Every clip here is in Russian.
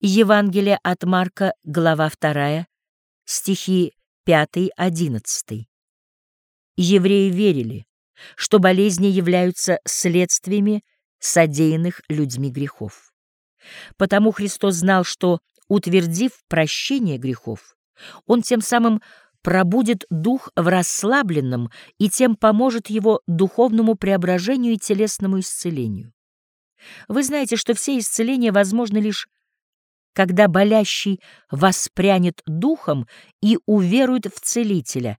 Евангелие от Марка, глава 2, стихи 5-11. Евреи верили, что болезни являются следствиями содеянных людьми грехов. Потому Христос знал, что, утвердив прощение грехов, Он тем самым пробудет дух в расслабленном и тем поможет его духовному преображению и телесному исцелению. Вы знаете, что все исцеления возможны лишь когда болящий воспрянет духом и уверует в целителя.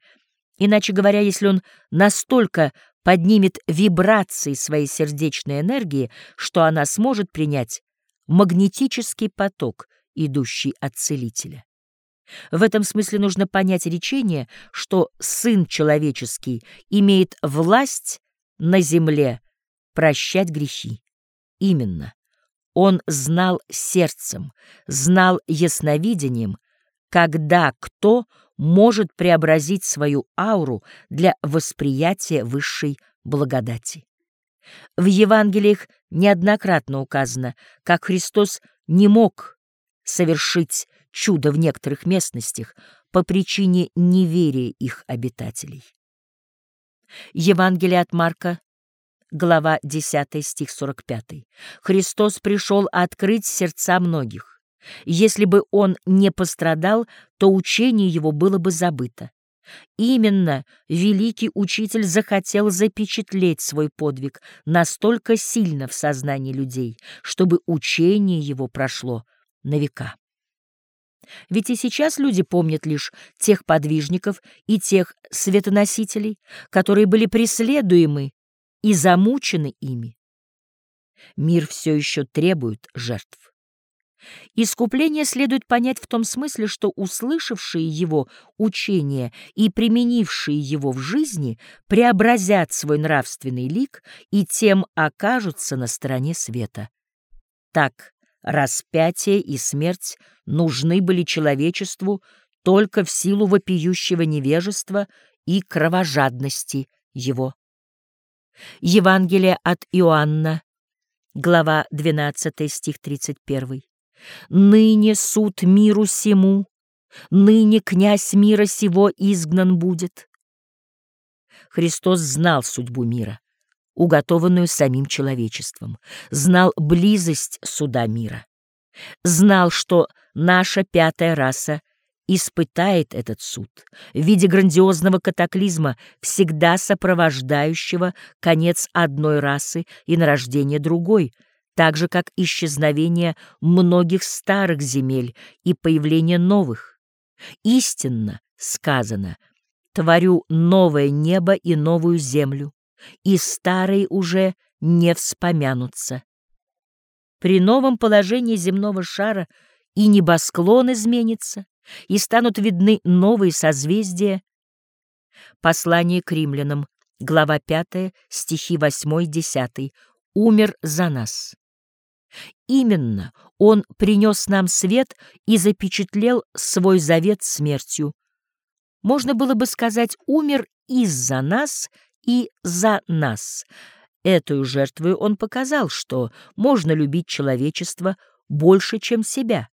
Иначе говоря, если он настолько поднимет вибрации своей сердечной энергии, что она сможет принять магнетический поток, идущий от целителя. В этом смысле нужно понять речение, что Сын Человеческий имеет власть на земле прощать грехи. Именно. Он знал сердцем, знал ясновидением, когда кто может преобразить свою ауру для восприятия высшей благодати. В Евангелиях неоднократно указано, как Христос не мог совершить чудо в некоторых местностях по причине неверия их обитателей. Евангелие от Марка, глава 10, стих 45. Христос пришел открыть сердца многих. Если бы он не пострадал, то учение его было бы забыто. Именно великий учитель захотел запечатлеть свой подвиг настолько сильно в сознании людей, чтобы учение его прошло на века. Ведь и сейчас люди помнят лишь тех подвижников и тех светоносителей, которые были преследуемы и замучены ими. Мир все еще требует жертв. Искупление следует понять в том смысле, что услышавшие его учение и применившие его в жизни преобразят свой нравственный лик и тем окажутся на стороне света. Так распятие и смерть нужны были человечеству только в силу вопиющего невежества и кровожадности его. Евангелие от Иоанна, глава 12, стих 31. «Ныне суд миру сему, ныне князь мира сего изгнан будет». Христос знал судьбу мира, уготованную самим человечеством, знал близость суда мира, знал, что наша пятая раса испытает этот суд в виде грандиозного катаклизма, всегда сопровождающего конец одной расы и нарождение другой, так же как исчезновение многих старых земель и появление новых. Истинно сказано «Творю новое небо и новую землю, и старые уже не вспомянутся». При новом положении земного шара и небосклон изменится, и станут видны новые созвездия. Послание к римлянам, глава 5, стихи 8-10. «Умер за нас». Именно Он принес нам свет и запечатлел свой завет смертью. Можно было бы сказать «умер из-за нас и за нас». Эту жертву Он показал, что можно любить человечество больше, чем себя.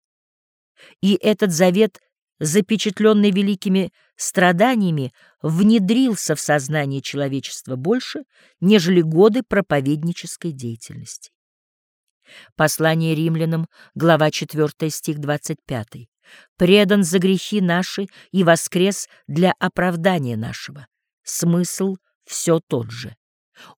И этот завет, запечатленный великими страданиями, внедрился в сознание человечества больше, нежели годы проповеднической деятельности. Послание римлянам, глава 4, стих 25. «Предан за грехи наши и воскрес для оправдания нашего». Смысл все тот же.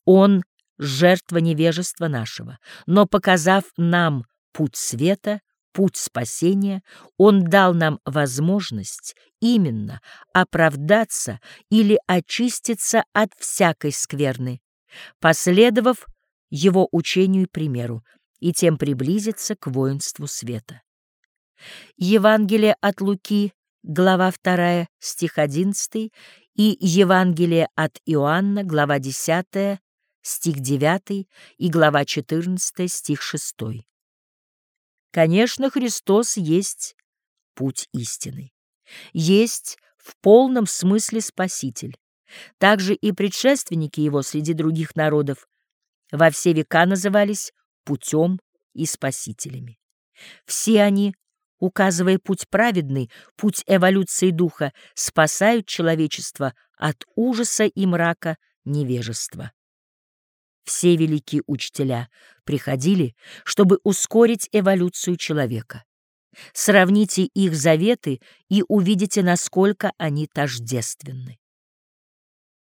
Он — жертва невежества нашего, но, показав нам путь света, путь спасения, Он дал нам возможность именно оправдаться или очиститься от всякой скверны, последовав Его учению и примеру, и тем приблизиться к воинству света. Евангелие от Луки, глава 2, стих 11, и Евангелие от Иоанна, глава 10, стих 9 и глава 14, стих 6. Конечно, Христос есть путь истины, есть в полном смысле Спаситель. Также и предшественники его среди других народов во все века назывались путем и спасителями. Все они, указывая путь праведный, путь эволюции духа, спасают человечество от ужаса и мрака невежества. Все великие учителя приходили, чтобы ускорить эволюцию человека. Сравните их заветы и увидите, насколько они тождественны.